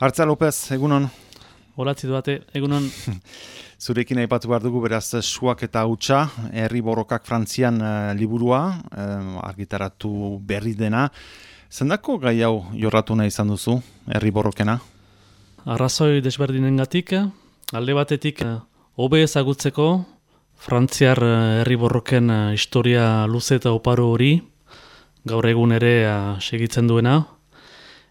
Artza López, egunon. Horatzi duate, egunon. Zurekin aipatu behar dugu beraz suak eta hutsa, herri borrokak frantzian uh, liburua, uh, argitaratu berri dena. Zendako gai hau jorratu nahi izan duzu, herri borrokena? Arrazoi desberdinen gatik, alde batetik, uh, hobe ezagutzeko, frantziar herri borroken historia luze eta oparo hori, gaur egun ere segitzen duena,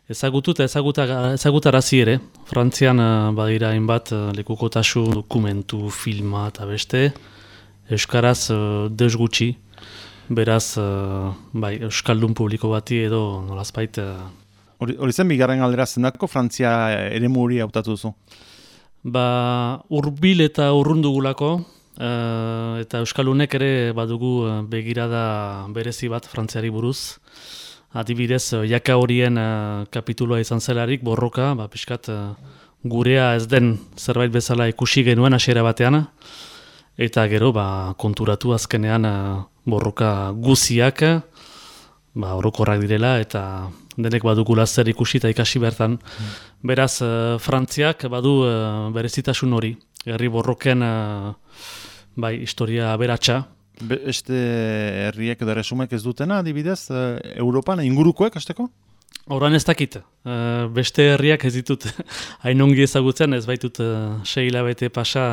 Ezagutu eta ezagutarazi ere, Frantzian uh, badira hainbat uh, lekukotasu dokumentu, filma eta beste, Euskaraz uh, deus gutxi, beraz, bai, Euskaldun publiko bati edo nolazpait... Hori zen bigarren aldera zendako Frantzia ere muri hautatu duzu? Ba, urbil eta urrundugulako, eta Euskaldunek ere badugu begirada berezi bat Frantziari buruz, adibidez, eh, jaka horien uh, kapituloa izan zelarik, borroka, ba, piskat, uh, gurea ez den zerbait bezala ikusi genuen hasiera batean, eta gero, ba, konturatu azkenean uh, borroka guziak, ba, orokorrak direla, eta denek badugula zer ikusi eta ikasi bertan. Mm. Beraz, Frantziak badu uh, berezitasun hori, herri borroken uh, bai, historia beratxa, Beste herriek edo resumek ez dutena, adibidez, uh, Europan ingurukoek, hasteko? Horan ez dakit. Uh, beste herriak ez ditut hain ongi ezagutzen, ez baitut uh, sei hilabete pasa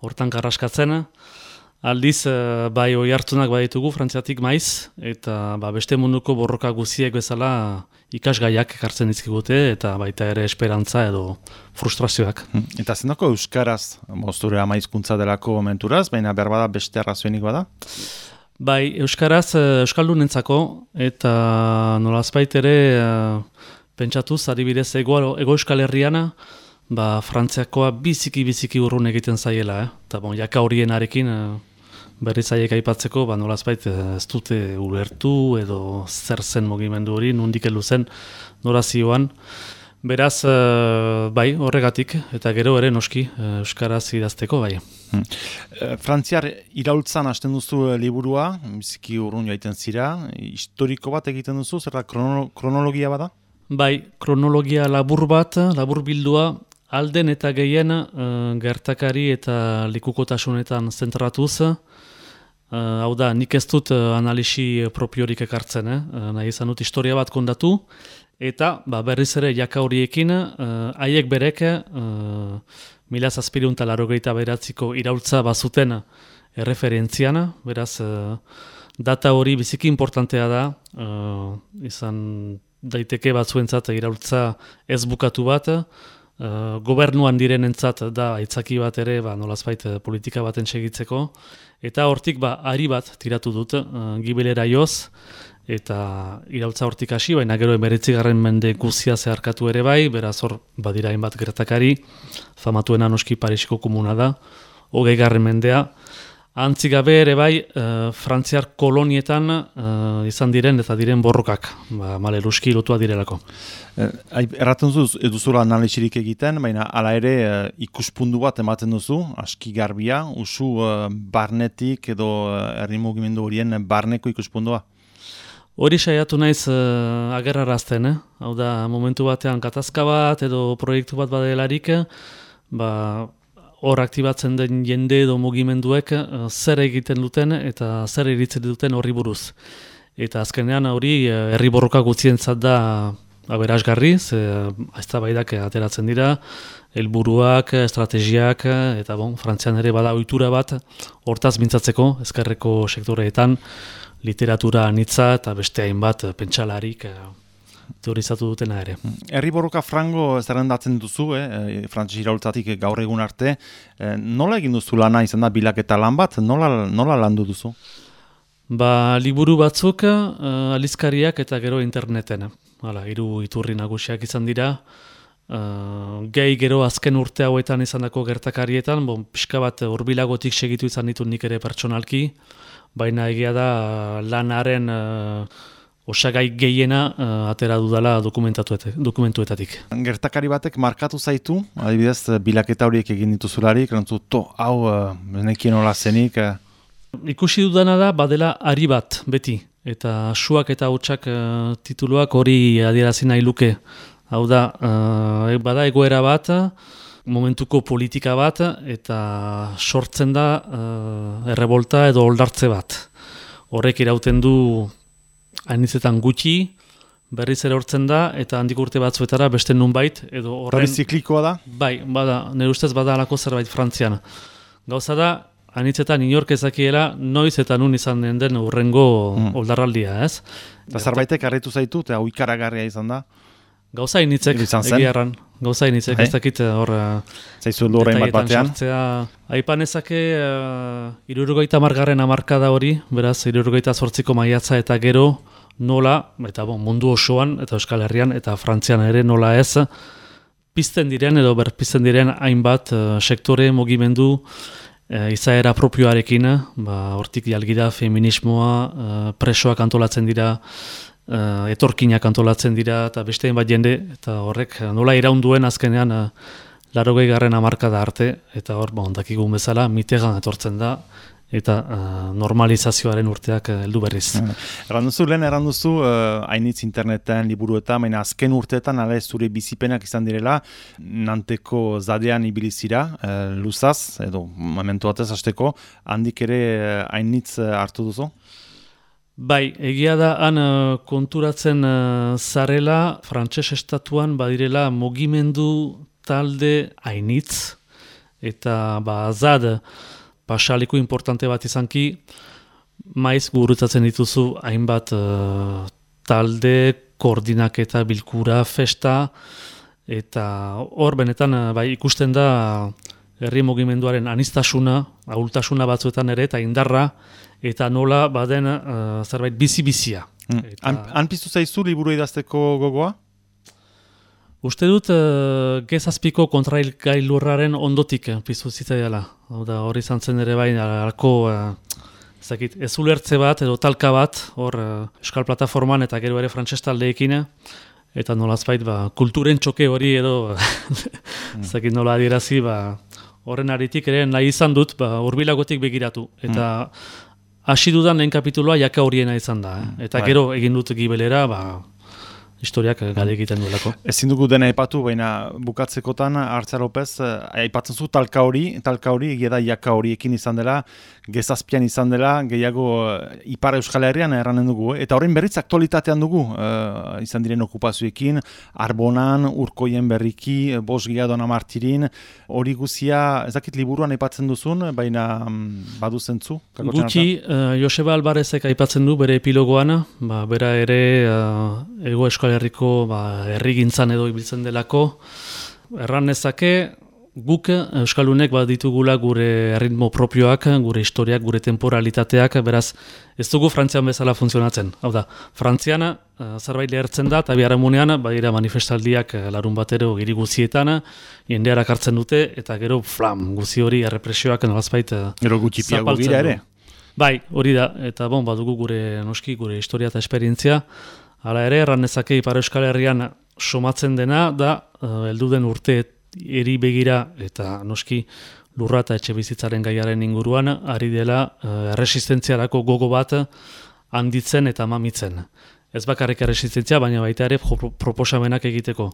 hortan karraskatzen. Aldiz, uh, bai oi hartunak baditugu frantziatik maiz, eta ba, beste munduko borroka guziek bezala ikasgaiak ekartzen dizkigute eta baita ere esperantza edo frustrazioak. Hmm. Eta zendako euskaraz mozture amaizkuntza delako momenturaz, baina berbada beste arrazioenik bada? Bai, euskaraz eh, euskaldunentzako eta nolazbait ere uh, pentsatuz adibidez ego, ego euskal herriana ba, frantziakoa biziki-biziki urrun egiten zaiela, eh? eta bon, jaka horien arekin uh, berriz aiek aipatzeko, ba, nolazbait eh, ez dute ulertu edo zer zen mugimendu hori, nundik elu zen norazioan. Beraz, uh, bai, horregatik, eta gero ere noski, uh, Euskaraz idazteko, bai. Hmm. Frantziar, iraultzan hasten duzu liburua, biziki urrun joaiten zira, historiko bat egiten duzu, zer da kronologia bada? Bai, kronologia labur bat, labur bildua, alden eta gehien gertakari eta likukotasunetan zentratuz, Uh, hau da, nik ez dut uh, analisi propiorik ekartzen, eh? uh, nahi izan dut historia bat kondatu, eta ba, berriz ere jaka horiekin, haiek uh, berek, uh, mila zazpirun talaro beratziko iraultza bazuten erreferentziana, beraz, data hori biziki importantea da, izan daiteke batzuentzat iraultza ez bukatu bat, uh, gobernuan direnentzat da aitzaki bat ere, ba, nolazbait politika baten segitzeko, Eta hortik ba, ari bat tiratu dut, uh, gibelera joz, eta irautza hortik hasi, baina gero emeretzi garren mende guzia zeharkatu ere bai, beraz hor badira bat gertakari, famatuena noski Parisiko komuna da, hogei garren mendea, Antzi gabe ere bai, uh, frantziar kolonietan uh, izan diren eta diren borrokak, ba, male luski lotua direlako. Eh, erraten duzu, eduzula analizirik egiten, baina ala ere uh, ikuspundu bat ematen duzu, aski garbia, usu uh, barnetik edo herri mugimendu horien barneko ikuspundua? Hori saiatu naiz uh, agerrarazten, eh? hau da momentu batean katazka bat edo proiektu bat badelarik, ba, hor aktibatzen den jende edo mugimenduek uh, zer egiten duten eta zer iritzen duten horri buruz. Eta azkenean hori uh, herri borroka gutxientzat da aberasgarri, ze uh, ateratzen dira, helburuak, estrategiak, eta bon, frantzian ere bada ohitura bat, hortaz mintzatzeko, ezkerreko sektoreetan, literatura anitza eta beste hainbat pentsalarik, teorizatu dutena ere. Herri borroka frango zerrendatzen duzu, eh? E, Frantziz iraultzatik gaur egun arte. E, nola egin duzu lana izan da bilaketa lan bat? Nola, nola landu duzu? Ba, liburu batzuk, uh, alizkariak eta gero interneten. Hala, hiru iturri nagusiak izan dira. Uh, gehi gero azken urte hauetan izan dako gertakarietan, bon, pixka bat urbilagotik segitu izan ditu nik ere pertsonalki, baina egia da lanaren osagai gehiena uh, atera dudala dokumentuetatik. Gertakari batek markatu zaitu, adibidez, eh, bilaketa horiek egin dituzularik, rantzu, to, hau, uh, nekien hola zenik. Ikusi dudana da, badela ari bat, beti. Eta suak eta hotxak uh, tituluak hori adierazi nahi luke. Hau da, uh, bada egoera bat, momentuko politika bat, eta sortzen da uh, errebolta edo oldartze bat. Horrek irauten du hainitzetan gutxi, berriz ere hortzen da, eta handik urte batzuetara beste nunbait, edo horren... ziklikoa da? Bai, bada, nire ustez bada alako zerbait frantzian. Gauza da, anitzetan inork ezakiela noiz eta nun izan den den urrengo mm. oldarraldia, ez? Eta zerbaitek harritu zaitu, eta ikaragarria izan da? Gauza initzek, egiarran. Gauza initzek, hey. ez dakit hor... Zaizu lorrein bat batean? Aipan ezake, uh, irurugaita margarren amarkada hori, beraz, irurugaita sortziko maiatza eta gero, nola, eta bon, mundu osoan, eta Euskal Herrian, eta Frantzian ere nola ez, pizten diren, edo berpizten diren hainbat uh, sektore, mugimendu, uh, izaera propioarekin, ba, hortik jalgira feminismoa, uh, presoak antolatzen dira, uh, etorkinak antolatzen dira eta beste bat jende eta horrek nola iraunduen azkenean uh, larogei garren amarka da arte eta hor ba, ondakigun bezala mitegan etortzen da eta uh, normalizazioaren urteak heldu uh, berriz. Erranduzu lehen, erranduzu uh, hainitz interneten, liburuetan, baina azken urteetan ala ez zure bizipenak izan direla, nanteko zadean ibilizira, uh, luzaz, edo momentu batez azteko, handik ere hainitz uh, hartu duzu? Bai, egia da han uh, konturatzen uh, zarela, frantses estatuan badirela mugimendu talde hainitz, eta ba, zad, pasaliko importante bat izanki, maiz gurutatzen dituzu hainbat uh, talde, koordinak eta bilkura, festa, eta hor benetan bai, ikusten da herri mugimenduaren anistasuna, ahultasuna batzuetan ere, eta indarra, eta nola baden uh, zerbait bizi-bizia. Mm. Han, han piztu zaizu liburu idazteko gogoa? Uste dut uh, gezazpiko kontrail gailurraren ondotik piztu zitzaidala. Hori izan zen ere bain, alko uh, zakit, ez ulertze bat edo talka bat, hor uh, eskal plataforman eta gero ere frantzestaldeekin, eta nolazbait ba, kulturen txoke hori edo mm. zakit nola adierazi, ba, horren aritik ere nahi izan dut, ba, urbilagotik begiratu. Eta mm hasi dudan lehen kapituloa jaka horiena izan da. Eh? Mm, eta bai. gero egin dut gibelera, ba, historiak gade egiten duelako. Ezin dugu dena aipatu, baina bukatzekotan Artza Lopez eh, aipatzen zu talka hori, talka hori egia da jaka horiekin izan dela, gezazpian izan dela, gehiago uh, Ipar Euskal Herrian erranen dugu, eta horrein berriz aktualitatean dugu, uh, izan diren okupazioekin, Arbonan, Urkoien berriki, Bos Giadona Martirin, hori guzia, ez dakit liburuan aipatzen duzun, baina um, badu zentzu? Gutxi, uh, Joseba Albarezek aipatzen du bere epilogoan, ba, bera ere uh, ego Euskal Herriko ba, errigintzan edo ibiltzen delako, erran nezake, guk Euskalunek bat ditugula gure ritmo propioak, gure historiak, gure temporalitateak, beraz ez dugu Frantzian bezala funtzionatzen. Hau da, Frantziana uh, zerbait lehertzen da, eta biara munean, badira manifestaldiak uh, larun batero giri guzietan, jendearak hartzen dute, eta gero flam, guzi hori errepresioak nolazbait uh, Gero gutxipiago gira ere? Bai, hori da, eta bon, badugu gure noski, gure historia eta esperientzia, Hala ere, erran ezake Ipar Euskal Herrian somatzen dena, da, uh, eldu den urte eri begira eta noski lurra eta etxe bizitzaren gaiaren inguruan ari dela uh, erresistentziarako gogo bat handitzen eta mamitzen. Ez bakarrik erresistentzia, baina baita ere proposamenak egiteko.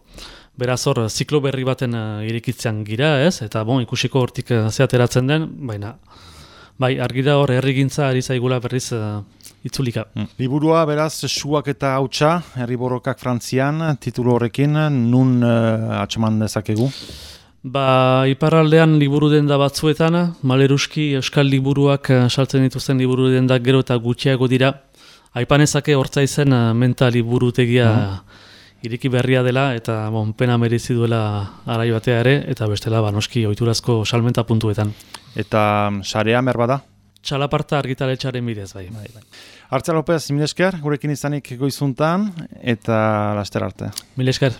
Beraz hor, ziklo berri baten uh, irikitzean gira, ez? Eta bon, ikusiko hortik zeateratzen den, baina bai, argi da hor, herrigintza ari zaigula berriz itzulika. Mm. Liburua, beraz, suak eta hautsa, herri borrokak frantzian, titulu horrekin, nun uh, atxeman dezakegu? Ba, iparraldean liburu denda batzuetan, maleruski euskal liburuak uh, saltzen dituzten liburu dendak gero eta gutxiago dira. Aipanezake hortza izen uh, menta liburutegia mm. iriki berria dela eta bon, pena merezi duela arai batea ere, eta bestela ba, noski oiturazko salmenta puntuetan. Eta sarea merbada? Txalaparta argitaletxaren bidez, bai. bai, bai. Artza Lopez, mil esker, gurekin izanik goizuntan, eta laster arte. Mil esker.